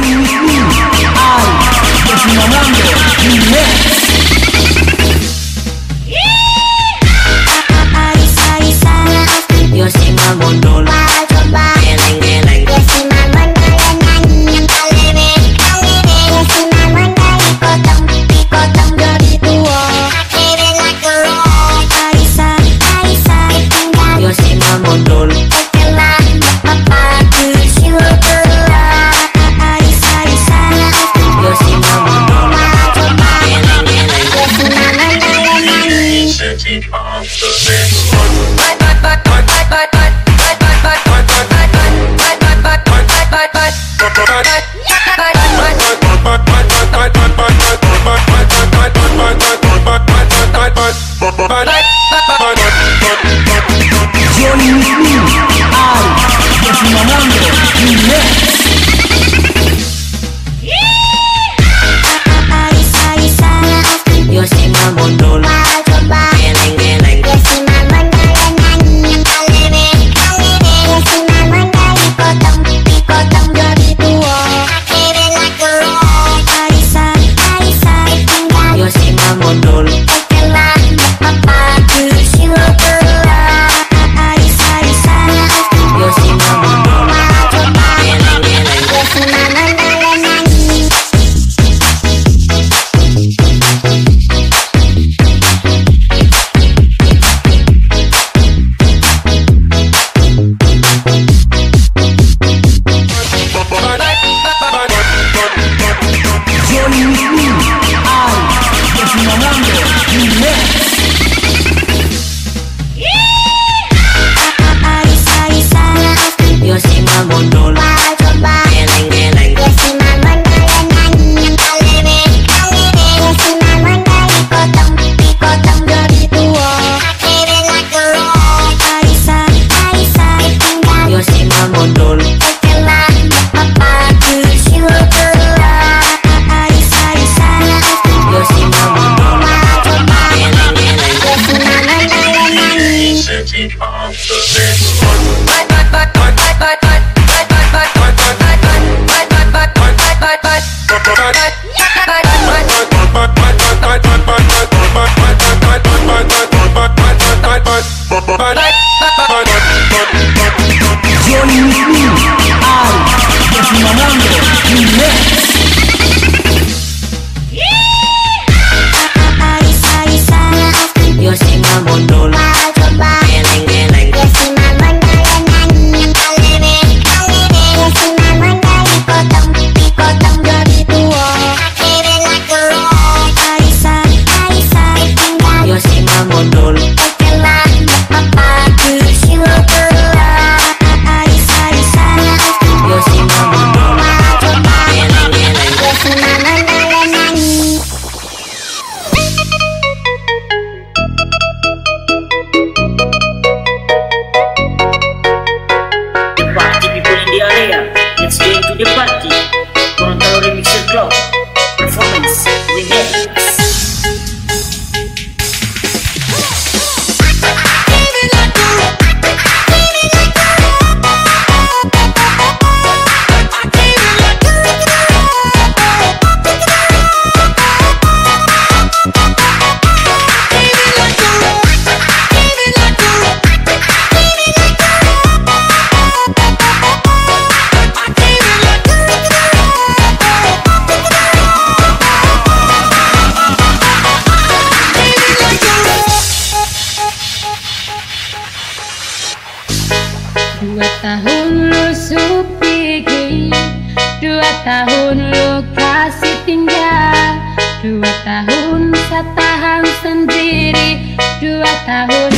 you with me. I, Mamambo, you. for a. I